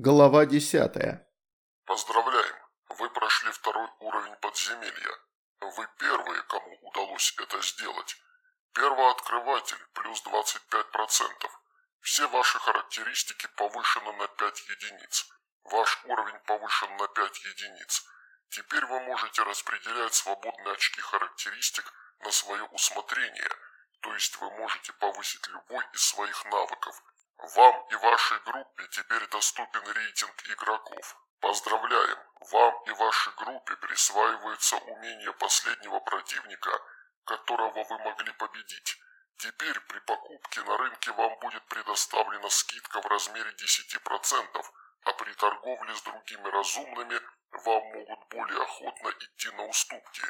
Глава десятая. Поздравляем, вы прошли второй уровень подземелья. Вы первые, кому удалось это сделать. Первооткрыватель плюс 25%. Все ваши характеристики повышены на 5 единиц. Ваш уровень повышен на 5 единиц. Теперь вы можете распределять свободные очки характеристик на свое усмотрение, то есть вы можете повысить любой из своих навыков. Вам и вашей группе теперь доступен рейтинг игроков. Поздравляем, вам и вашей группе присваивается умение последнего противника, которого вы могли победить. Теперь при покупке на рынке вам будет предоставлена скидка в размере 10%, а при торговле с другими разумными вам могут более охотно идти на уступки.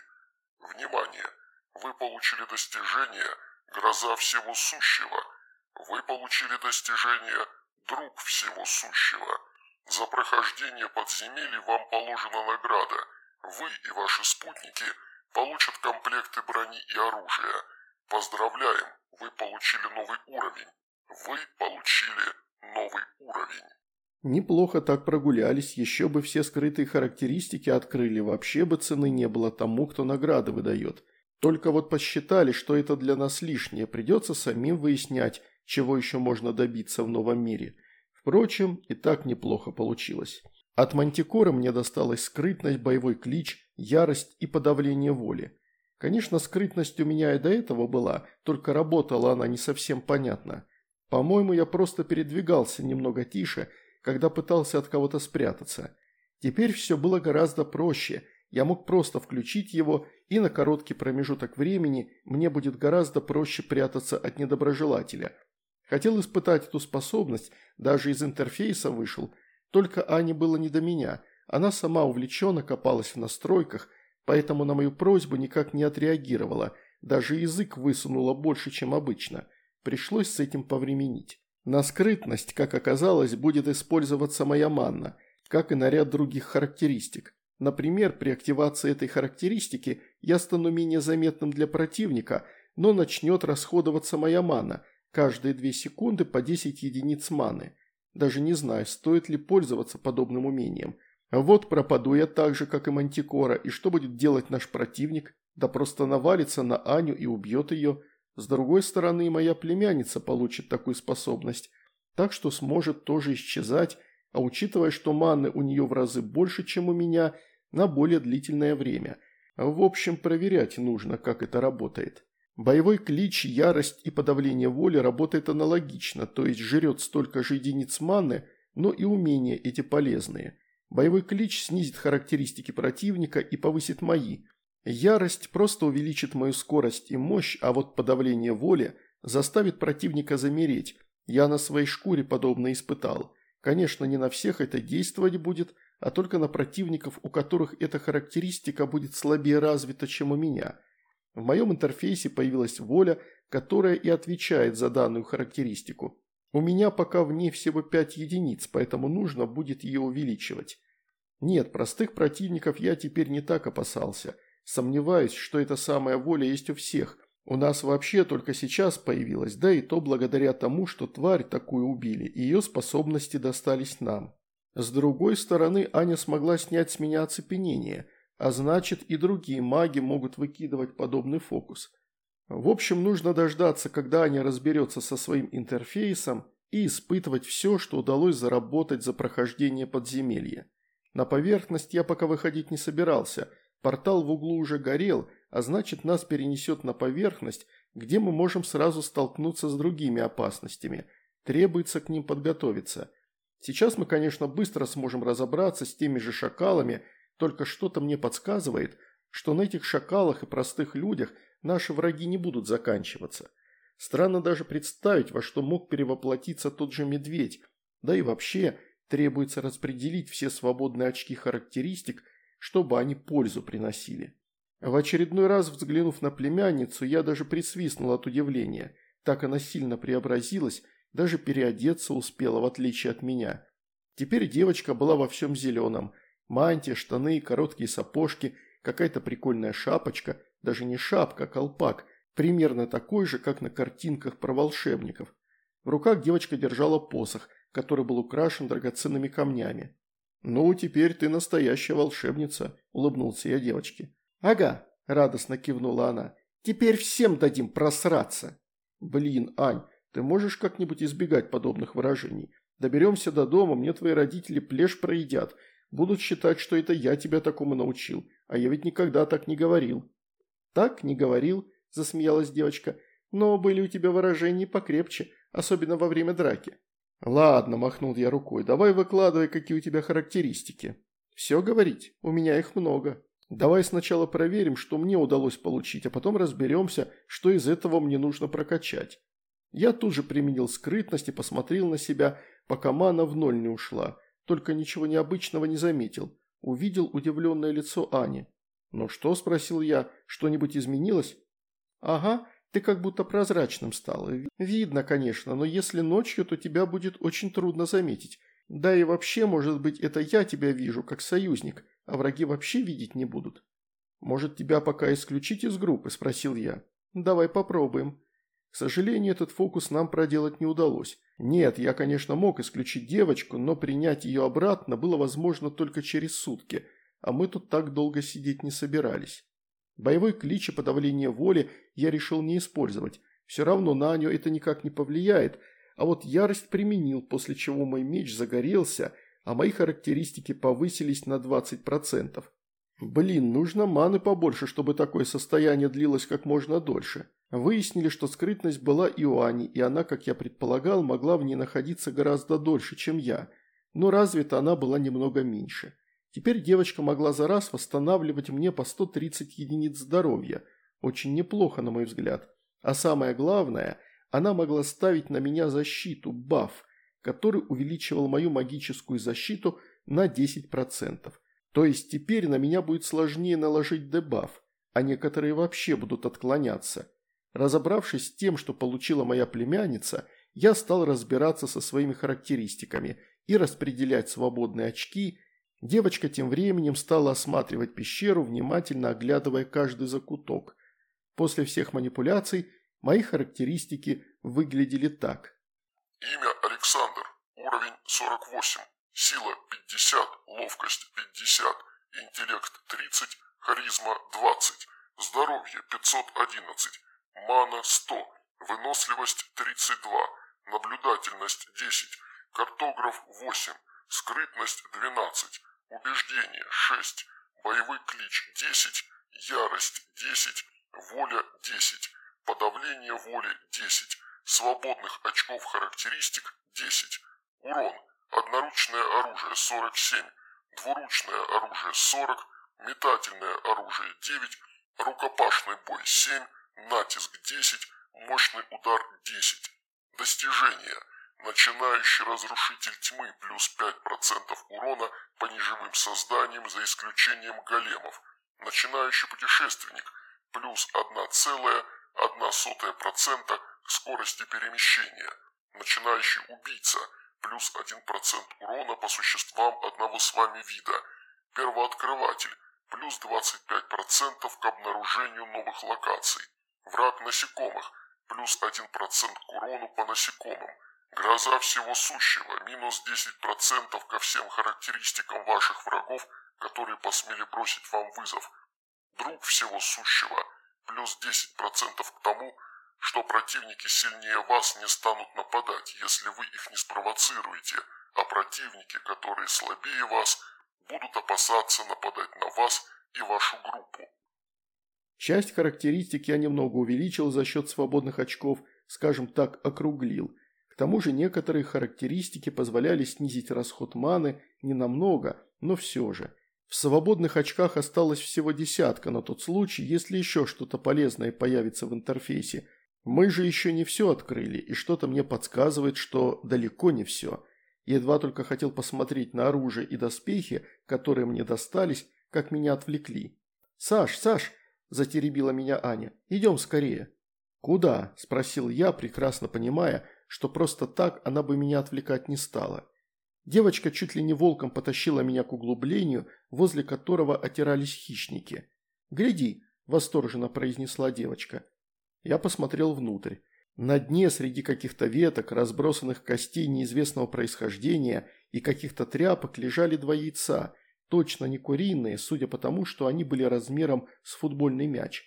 Внимание! Вы получили достижение «Гроза всего сущего». Вы получили достижение «Друг всего сущего». За прохождение подземелий вам положена награда. Вы и ваши спутники получат комплекты брони и оружия. Поздравляем, вы получили новый уровень. Вы получили новый уровень. Неплохо так прогулялись, еще бы все скрытые характеристики открыли, вообще бы цены не было тому, кто награды выдает. Только вот посчитали, что это для нас лишнее, придется самим выяснять, чего еще можно добиться в новом мире. Впрочем, и так неплохо получилось. От мантикора мне досталась скрытность, боевой клич, ярость и подавление воли. Конечно, скрытность у меня и до этого была, только работала она не совсем понятно. По-моему, я просто передвигался немного тише – когда пытался от кого-то спрятаться. Теперь все было гораздо проще. Я мог просто включить его, и на короткий промежуток времени мне будет гораздо проще прятаться от недоброжелателя. Хотел испытать эту способность, даже из интерфейса вышел, только Ане было не до меня. Она сама увлеченно копалась в настройках, поэтому на мою просьбу никак не отреагировала, даже язык высунула больше, чем обычно. Пришлось с этим повременить. На скрытность, как оказалось, будет использоваться моя манна, как и на ряд других характеристик. Например, при активации этой характеристики я стану менее заметным для противника, но начнет расходоваться моя мана, каждые 2 секунды по 10 единиц маны. Даже не знаю, стоит ли пользоваться подобным умением. Вот пропаду я так же, как и Мантикора, и что будет делать наш противник? Да просто навалится на Аню и убьет ее – с другой стороны, моя племянница получит такую способность, так что сможет тоже исчезать, а учитывая, что маны у нее в разы больше, чем у меня, на более длительное время. В общем, проверять нужно, как это работает. Боевой клич, ярость и подавление воли работает аналогично, то есть жрет столько же единиц маны, но и умения эти полезные. Боевой клич снизит характеристики противника и повысит мои – Ярость просто увеличит мою скорость и мощь, а вот подавление воли заставит противника замереть. Я на своей шкуре подобное испытал. Конечно, не на всех это действовать будет, а только на противников, у которых эта характеристика будет слабее развита, чем у меня. В моем интерфейсе появилась воля, которая и отвечает за данную характеристику. У меня пока в ней всего 5 единиц, поэтому нужно будет ее увеличивать. Нет, простых противников я теперь не так опасался – Сомневаюсь, что эта самая воля есть у всех. У нас вообще только сейчас появилась, да и то благодаря тому, что тварь такую убили, и ее способности достались нам. С другой стороны, Аня смогла снять с меня оцепенение, а значит и другие маги могут выкидывать подобный фокус. В общем, нужно дождаться, когда Аня разберется со своим интерфейсом и испытывать все, что удалось заработать за прохождение подземелья. На поверхность я пока выходить не собирался – Портал в углу уже горел, а значит нас перенесет на поверхность, где мы можем сразу столкнуться с другими опасностями. Требуется к ним подготовиться. Сейчас мы, конечно, быстро сможем разобраться с теми же шакалами, только что-то мне подсказывает, что на этих шакалах и простых людях наши враги не будут заканчиваться. Странно даже представить, во что мог перевоплотиться тот же медведь, да и вообще требуется распределить все свободные очки характеристик – чтобы они пользу приносили. В очередной раз взглянув на племянницу, я даже присвистнул от удивления. Так она сильно преобразилась, даже переодеться успела, в отличие от меня. Теперь девочка была во всем зеленом. Мантия, штаны, короткие сапожки, какая-то прикольная шапочка, даже не шапка, а колпак, примерно такой же, как на картинках про волшебников. В руках девочка держала посох, который был украшен драгоценными камнями. «Ну, теперь ты настоящая волшебница», – улыбнулся я девочке. «Ага», – радостно кивнула она. «Теперь всем дадим просраться». «Блин, Ань, ты можешь как-нибудь избегать подобных выражений? Доберемся до дома, мне твои родители плешь проедят. Будут считать, что это я тебя такому научил, а я ведь никогда так не говорил». «Так не говорил», – засмеялась девочка. «Но были у тебя выражения покрепче, особенно во время драки». «Ладно», – махнул я рукой, – «давай выкладывай, какие у тебя характеристики». «Все говорить? У меня их много. Давай сначала проверим, что мне удалось получить, а потом разберемся, что из этого мне нужно прокачать». Я тут же применил скрытность и посмотрел на себя, пока мана в ноль не ушла. Только ничего необычного не заметил. Увидел удивленное лицо Ани. «Ну что?» – спросил я. «Что-нибудь изменилось?» «Ага, ты как будто прозрачным стал. Видно, конечно, но если ночью, то тебя будет очень трудно заметить. Да и вообще, может быть, это я тебя вижу, как союзник, а враги вообще видеть не будут. Может, тебя пока исключить из группы?» – спросил я. «Давай попробуем». К сожалению, этот фокус нам проделать не удалось. Нет, я, конечно, мог исключить девочку, но принять ее обратно было возможно только через сутки, а мы тут так долго сидеть не собирались. Боевой клич и подавление воли я решил не использовать. Все равно на Аню это никак не повлияет, а вот ярость применил, после чего мой меч загорелся, а мои характеристики повысились на 20%. Блин, нужно маны побольше, чтобы такое состояние длилось как можно дольше. Выяснили, что скрытность была и у Ани, и она, как я предполагал, могла в ней находиться гораздо дольше, чем я, но развита она была немного меньше. Теперь девочка могла за раз восстанавливать мне по 130 единиц здоровья. Очень неплохо, на мой взгляд. А самое главное, она могла ставить на меня защиту, баф, который увеличивал мою магическую защиту на 10%. То есть теперь на меня будет сложнее наложить дебаф, а некоторые вообще будут отклоняться. Разобравшись с тем, что получила моя племянница, я стал разбираться со своими характеристиками и распределять свободные очки. Девочка тем временем стала осматривать пещеру, внимательно оглядывая каждый закуток. После всех манипуляций мои характеристики выглядели так. Имя Александр, уровень 48, сила 50, ловкость 50, интеллект 30, харизма 20, здоровье 511, мана 100, выносливость 32, наблюдательность 10, картограф 8, скрытность 12, убеждение 6, боевой клич 10, ярость 10, воля 10, подавление воли 10, свободных очков характеристик 10, урон, одноручное оружие 47, двуручное оружие 40, метательное оружие 9, рукопашный бой 7, натиск 10, мощный удар 10. Достижения – Начинающий разрушитель тьмы плюс 5% урона по неживым созданиям за исключением големов. Начинающий путешественник плюс 1,1% к скорости перемещения. Начинающий убийца плюс 1% урона по существам одного с вами вида. Первооткрыватель плюс 25% к обнаружению новых локаций. Враг насекомых плюс 1% к урону по насекомым Гроза всего сущего, минус 10% ко всем характеристикам ваших врагов, которые посмели бросить вам вызов. Друг всего сущего, плюс 10% к тому, что противники сильнее вас не станут нападать, если вы их не спровоцируете, а противники, которые слабее вас, будут опасаться нападать на вас и вашу группу. Часть характеристик я немного увеличил за счет свободных очков, скажем так, округлил – тому же некоторые характеристики позволяли снизить расход маны не намного, но все же. В свободных очках осталось всего десятка на тот случай, если еще что-то полезное появится в интерфейсе. Мы же еще не все открыли, и что-то мне подсказывает, что далеко не все. Едва только хотел посмотреть на оружие и доспехи, которые мне достались, как меня отвлекли. «Саш, Саш!» – затеребила меня Аня. «Идем скорее». «Куда?» – спросил я, прекрасно понимая, что просто так она бы меня отвлекать не стала. Девочка чуть ли не волком потащила меня к углублению, возле которого отирались хищники. «Гляди!» – восторженно произнесла девочка. Я посмотрел внутрь. На дне среди каких-то веток, разбросанных костей неизвестного происхождения и каких-то тряпок лежали два яйца, точно не куриные, судя по тому, что они были размером с футбольный мяч.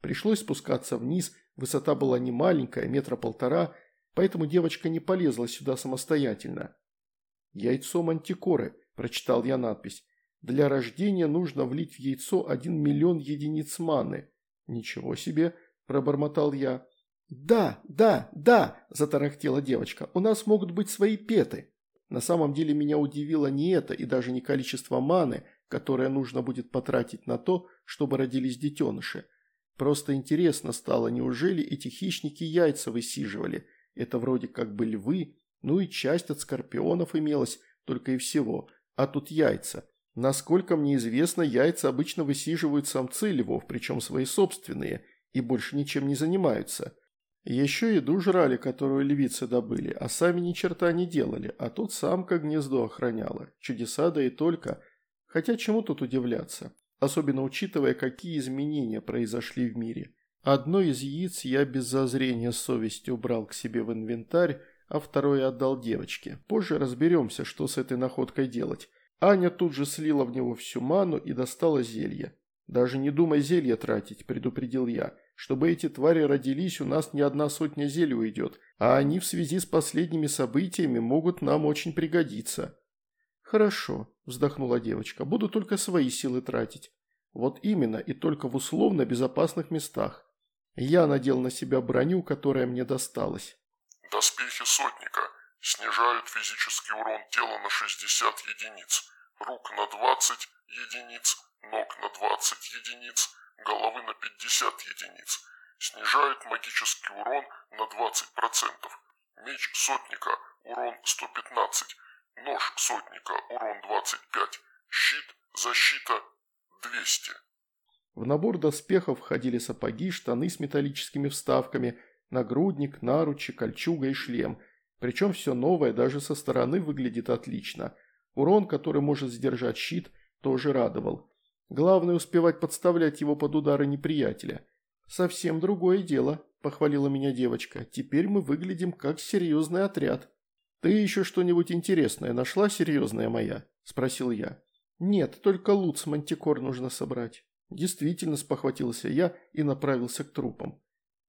Пришлось спускаться вниз, высота была не маленькая, метра полтора, поэтому девочка не полезла сюда самостоятельно. «Яйцо мантикоры», – прочитал я надпись. «Для рождения нужно влить в яйцо один миллион единиц маны». «Ничего себе», – пробормотал я. «Да, да, да!» – затарахтела девочка. «У нас могут быть свои петы!» На самом деле меня удивило не это и даже не количество маны, которое нужно будет потратить на то, чтобы родились детеныши. Просто интересно стало, неужели эти хищники яйца высиживали? Это вроде как бы львы, ну и часть от скорпионов имелась, только и всего. А тут яйца. Насколько мне известно, яйца обычно высиживают самцы львов, причем свои собственные, и больше ничем не занимаются. Еще еду жрали, которую львицы добыли, а сами ни черта не делали, а тут самка гнездо охраняла. Чудеса да и только. Хотя чему тут удивляться? Особенно учитывая, какие изменения произошли в мире. Одно из яиц я без зазрения совести убрал к себе в инвентарь, а второе отдал девочке. Позже разберемся, что с этой находкой делать. Аня тут же слила в него всю ману и достала зелье. «Даже не думай зелье тратить», – предупредил я. Чтобы эти твари родились, у нас не одна сотня зелий уйдет, а они в связи с последними событиями могут нам очень пригодиться». «Хорошо», – вздохнула девочка, – «буду только свои силы тратить». «Вот именно, и только в условно безопасных местах». Я надел на себя броню, которая мне досталась. «Доспехи сотника снижают физический урон тела на 60 единиц, рук на 20 единиц, ног на 20 единиц, головы на 50 единиц. Снижает магический урон на 20%. Меч сотника урон 115. Нож сотника урон 25. Щит защита 200. В набор доспехов входили сапоги, штаны с металлическими вставками, нагрудник, наручи, кольчуга и шлем. Причем все новое даже со стороны выглядит отлично. Урон, который может сдержать щит, тоже радовал. Главное успевать подставлять его под удары неприятеля. «Совсем другое дело», – похвалила меня девочка. «Теперь мы выглядим как серьезный отряд». «Ты еще что-нибудь интересное нашла, серьезная моя?» – спросил я. «Нет, только лут с мантикор нужно собрать». Действительно спохватился я и направился к трупам.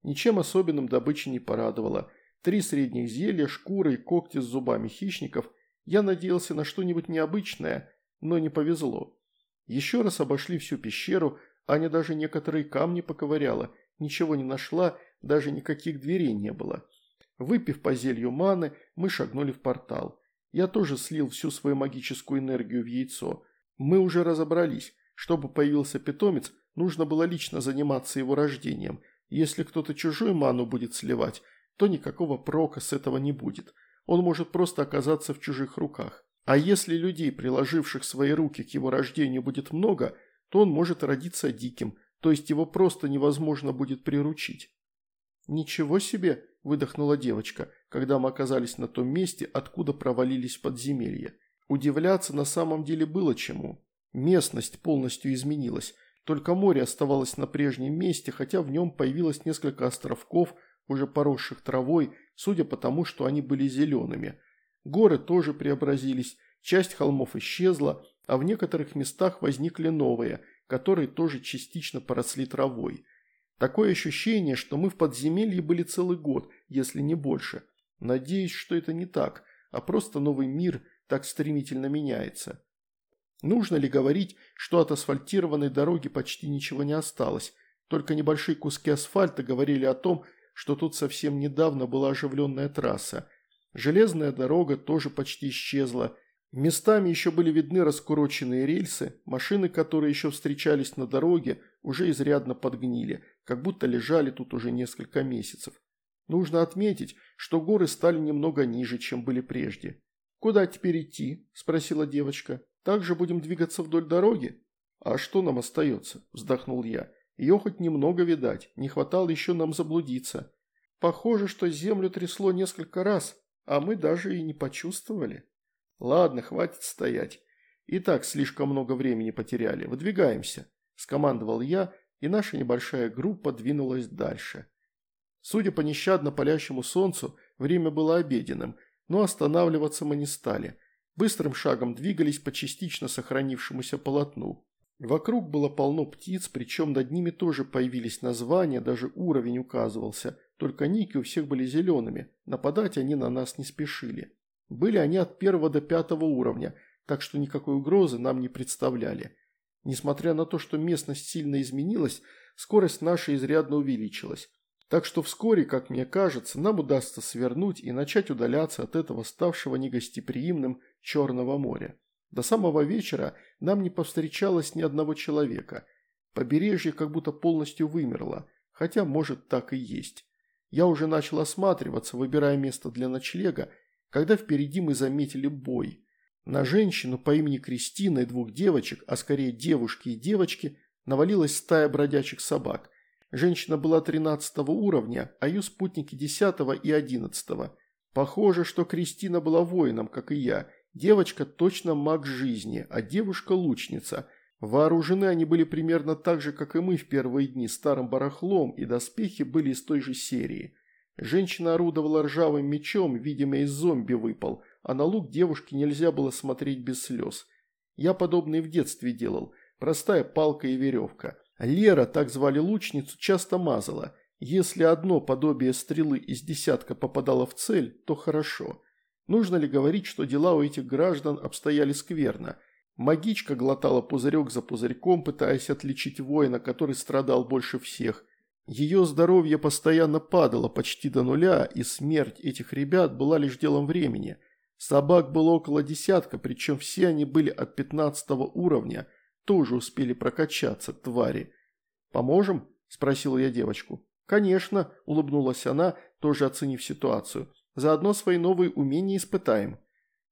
Ничем особенным добычи не порадовала. Три средних зелья, шкуры и когти с зубами хищников. Я надеялся на что-нибудь необычное, но не повезло. Еще раз обошли всю пещеру, Аня даже некоторые камни поковыряла, ничего не нашла, даже никаких дверей не было. Выпив по зелью маны, мы шагнули в портал. Я тоже слил всю свою магическую энергию в яйцо. Мы уже разобрались. Чтобы появился питомец, нужно было лично заниматься его рождением. Если кто-то чужую ману будет сливать, то никакого прока с этого не будет. Он может просто оказаться в чужих руках. А если людей, приложивших свои руки к его рождению, будет много, то он может родиться диким, то есть его просто невозможно будет приручить. «Ничего себе!» – выдохнула девочка, когда мы оказались на том месте, откуда провалились в подземелье. Удивляться на самом деле было чему. Местность полностью изменилась, только море оставалось на прежнем месте, хотя в нем появилось несколько островков, уже поросших травой, судя по тому, что они были зелеными – Горы тоже преобразились, часть холмов исчезла, а в некоторых местах возникли новые, которые тоже частично поросли травой. Такое ощущение, что мы в подземелье были целый год, если не больше. Надеюсь, что это не так, а просто новый мир так стремительно меняется. Нужно ли говорить, что от асфальтированной дороги почти ничего не осталось, только небольшие куски асфальта говорили о том, что тут совсем недавно была оживленная трасса – Железная дорога тоже почти исчезла. Местами еще были видны раскуроченные рельсы, машины, которые еще встречались на дороге, уже изрядно подгнили, как будто лежали тут уже несколько месяцев. Нужно отметить, что горы стали немного ниже, чем были прежде. «Куда теперь идти?» – спросила девочка. «Так же будем двигаться вдоль дороги?» «А что нам остается?» – вздохнул я. «Ее хоть немного видать, не хватало еще нам заблудиться. Похоже, что землю трясло несколько раз, а мы даже и не почувствовали. Ладно, хватит стоять. И так слишком много времени потеряли. Выдвигаемся, скомандовал я, и наша небольшая группа двинулась дальше. Судя по нещадно палящему солнцу, время было обеденным, но останавливаться мы не стали. Быстрым шагом двигались по частично сохранившемуся полотну. Вокруг было полно птиц, причем над ними тоже появились названия, даже уровень указывался, только ники у всех были зелеными, нападать они на нас не спешили. Были они от первого до пятого уровня, так что никакой угрозы нам не представляли. Несмотря на то, что местность сильно изменилась, скорость наша изрядно увеличилась. Так что вскоре, как мне кажется, нам удастся свернуть и начать удаляться от этого ставшего негостеприимным Черного моря. До самого вечера нам не повстречалось ни одного человека. Побережье как будто полностью вымерло, хотя, может, так и есть. Я уже начал осматриваться, выбирая место для ночлега, когда впереди мы заметили бой. На женщину по имени Кристина и двух девочек, а скорее девушки и девочки, навалилась стая бродячих собак. Женщина была 13 уровня, а ее спутники 10 и 11. Похоже, что Кристина была воином, как и я, Девочка точно маг жизни, а девушка лучница. Вооружены они были примерно так же, как и мы в первые дни, старым барахлом, и доспехи были из той же серии. Женщина орудовала ржавым мечом, видимо, из зомби выпал, а на лук девушки нельзя было смотреть без слез. Я подобное в детстве делал. Простая палка и веревка. Лера, так звали лучницу, часто мазала. Если одно подобие стрелы из десятка попадало в цель, то хорошо. Нужно ли говорить, что дела у этих граждан обстояли скверно? Магичка глотала пузырек за пузырьком, пытаясь отличить воина, который страдал больше всех. Ее здоровье постоянно падало почти до нуля, и смерть этих ребят была лишь делом времени. Собак было около десятка, причем все они были от пятнадцатого уровня, тоже успели прокачаться, твари. «Поможем?» – спросила я девочку. «Конечно», – улыбнулась она, тоже оценив ситуацию. Заодно свои новые умения испытаем.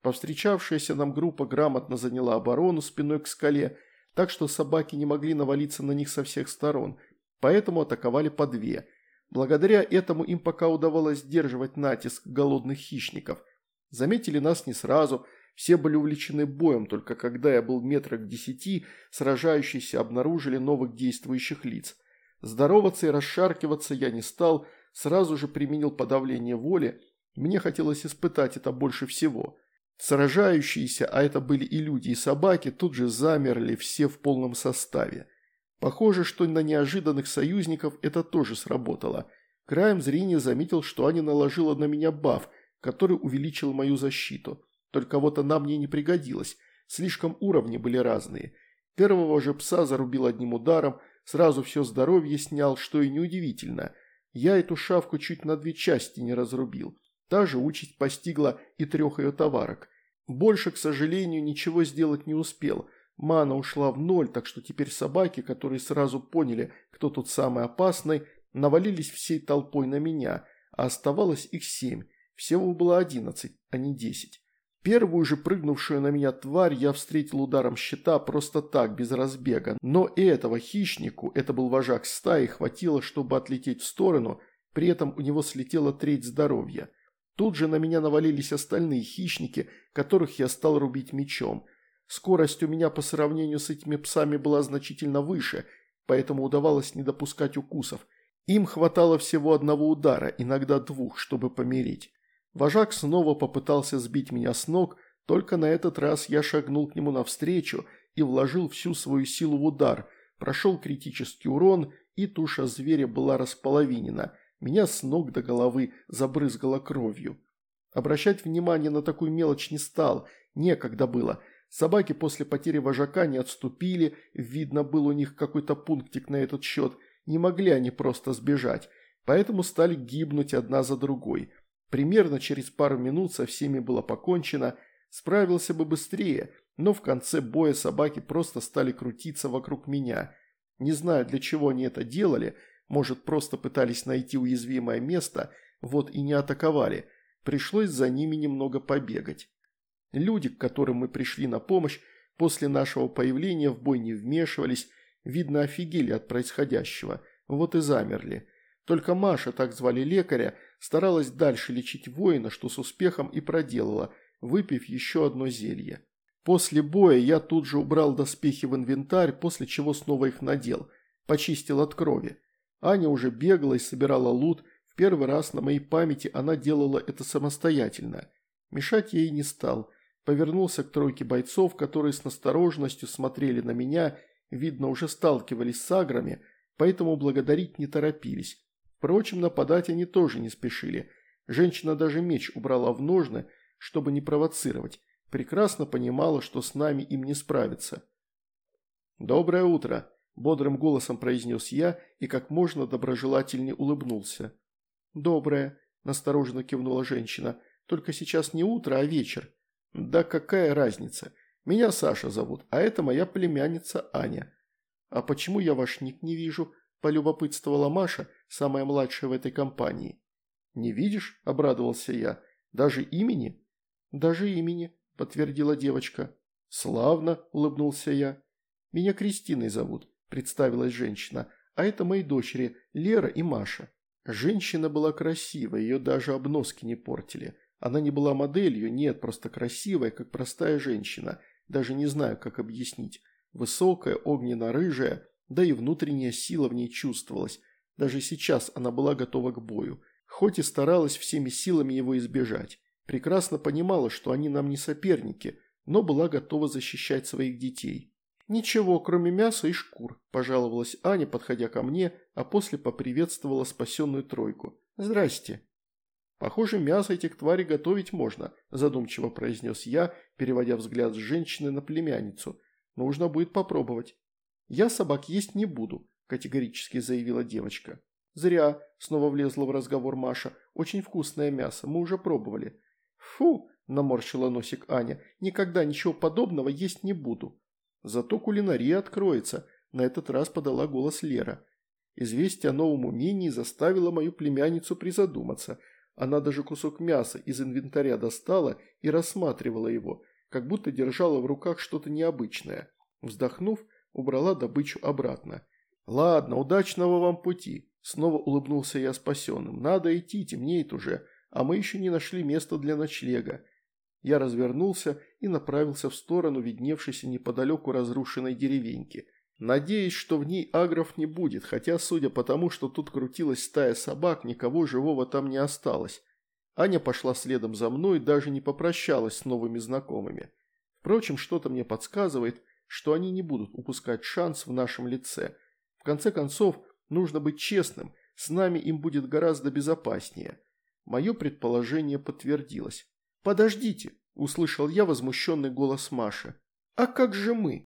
Повстречавшаяся нам группа грамотно заняла оборону спиной к скале, так что собаки не могли навалиться на них со всех сторон, поэтому атаковали по две. Благодаря этому им пока удавалось сдерживать натиск голодных хищников. Заметили нас не сразу, все были увлечены боем, только когда я был метрах десяти, сражающиеся обнаружили новых действующих лиц. Здороваться и расшаркиваться я не стал, сразу же применил подавление воли, мне хотелось испытать это больше всего. Сражающиеся, а это были и люди, и собаки, тут же замерли все в полном составе. Похоже, что на неожиданных союзников это тоже сработало. Краем зрения заметил, что Аня наложила на меня баф, который увеличил мою защиту. Только вот она мне не пригодилась, слишком уровни были разные. Первого же пса зарубил одним ударом, сразу все здоровье снял, что и неудивительно. Я эту шавку чуть на две части не разрубил. Та же участь постигла и трех ее товарок. Больше, к сожалению, ничего сделать не успел. Мана ушла в ноль, так что теперь собаки, которые сразу поняли, кто тут самый опасный, навалились всей толпой на меня, а оставалось их семь. Всего было одиннадцать, а не десять. Первую же прыгнувшую на меня тварь я встретил ударом щита просто так, без разбега, но и этого хищнику, это был вожак стаи, хватило, чтобы отлететь в сторону, при этом у него слетела треть здоровья. Тут же на меня навалились остальные хищники, которых я стал рубить мечом. Скорость у меня по сравнению с этими псами была значительно выше, поэтому удавалось не допускать укусов. Им хватало всего одного удара, иногда двух, чтобы помереть. Вожак снова попытался сбить меня с ног, только на этот раз я шагнул к нему навстречу и вложил всю свою силу в удар, прошел критический урон, и туша зверя была располовинена – меня с ног до головы забрызгало кровью. Обращать внимание на такую мелочь не стал, некогда было. Собаки после потери вожака не отступили, видно был у них какой-то пунктик на этот счет, не могли они просто сбежать, поэтому стали гибнуть одна за другой. Примерно через пару минут со всеми было покончено, справился бы быстрее, но в конце боя собаки просто стали крутиться вокруг меня. Не знаю, для чего они это делали – может, просто пытались найти уязвимое место, вот и не атаковали. Пришлось за ними немного побегать. Люди, к которым мы пришли на помощь, после нашего появления в бой не вмешивались, видно, офигели от происходящего, вот и замерли. Только Маша, так звали лекаря, старалась дальше лечить воина, что с успехом и проделала, выпив еще одно зелье. После боя я тут же убрал доспехи в инвентарь, после чего снова их надел, почистил от крови. Аня уже бегала и собирала лут, В первый раз на моей памяти она делала это самостоятельно. Мешать ей не стал. Повернулся к тройке бойцов, которые с настороженностью смотрели на меня, видно, уже сталкивались с аграми, поэтому благодарить не торопились. Впрочем, нападать они тоже не спешили. Женщина даже меч убрала в ножны, чтобы не провоцировать. Прекрасно понимала, что с нами им не справиться. «Доброе утро!» – бодрым голосом произнес я и как можно доброжелательнее улыбнулся. «Доброе», – настороженно кивнула женщина. «Только сейчас не утро, а вечер». «Да какая разница? Меня Саша зовут, а это моя племянница Аня». «А почему я ваш ник не вижу?» – полюбопытствовала Маша, самая младшая в этой компании. «Не видишь?» – обрадовался я. «Даже имени?» «Даже имени», – подтвердила девочка. «Славно», – улыбнулся я. «Меня Кристиной зовут», – представилась женщина. «А это мои дочери Лера и Маша». Женщина была красивая, ее даже обноски не портили. Она не была моделью, нет, просто красивая, как простая женщина. Даже не знаю, как объяснить. Высокая, огненно-рыжая, да и внутренняя сила в ней чувствовалась. Даже сейчас она была готова к бою. Хоть и старалась всеми силами его избежать. Прекрасно понимала, что они нам не соперники, но была готова защищать своих детей. «Ничего, кроме мяса и шкур», – пожаловалась Аня, подходя ко мне, а после поприветствовала спасенную тройку. «Здрасте». «Похоже, мясо этих тварей готовить можно», – задумчиво произнес я, переводя взгляд с женщины на племянницу. «Нужно будет попробовать». «Я собак есть не буду», – категорически заявила девочка. «Зря», – снова влезла в разговор Маша. «Очень вкусное мясо, мы уже пробовали». «Фу», – наморщила носик Аня, – «никогда ничего подобного есть не буду». Зато кулинария откроется, на этот раз подала голос Лера. Известие о новом умении заставило мою племянницу призадуматься. Она даже кусок мяса из инвентаря достала и рассматривала его, как будто держала в руках что-то необычное. Вздохнув, убрала добычу обратно. «Ладно, удачного вам пути!» Снова улыбнулся я спасенным. «Надо идти, темнеет уже, а мы еще не нашли места для ночлега. Я развернулся и направился в сторону видневшейся неподалеку разрушенной деревеньки. Надеюсь, что в ней агров не будет, хотя, судя по тому, что тут крутилась стая собак, никого живого там не осталось. Аня пошла следом за мной, даже не попрощалась с новыми знакомыми. Впрочем, что-то мне подсказывает, что они не будут упускать шанс в нашем лице. В конце концов, нужно быть честным, с нами им будет гораздо безопаснее. Мое предположение подтвердилось. «Подождите!» – услышал я возмущенный голос Маши. «А как же мы?»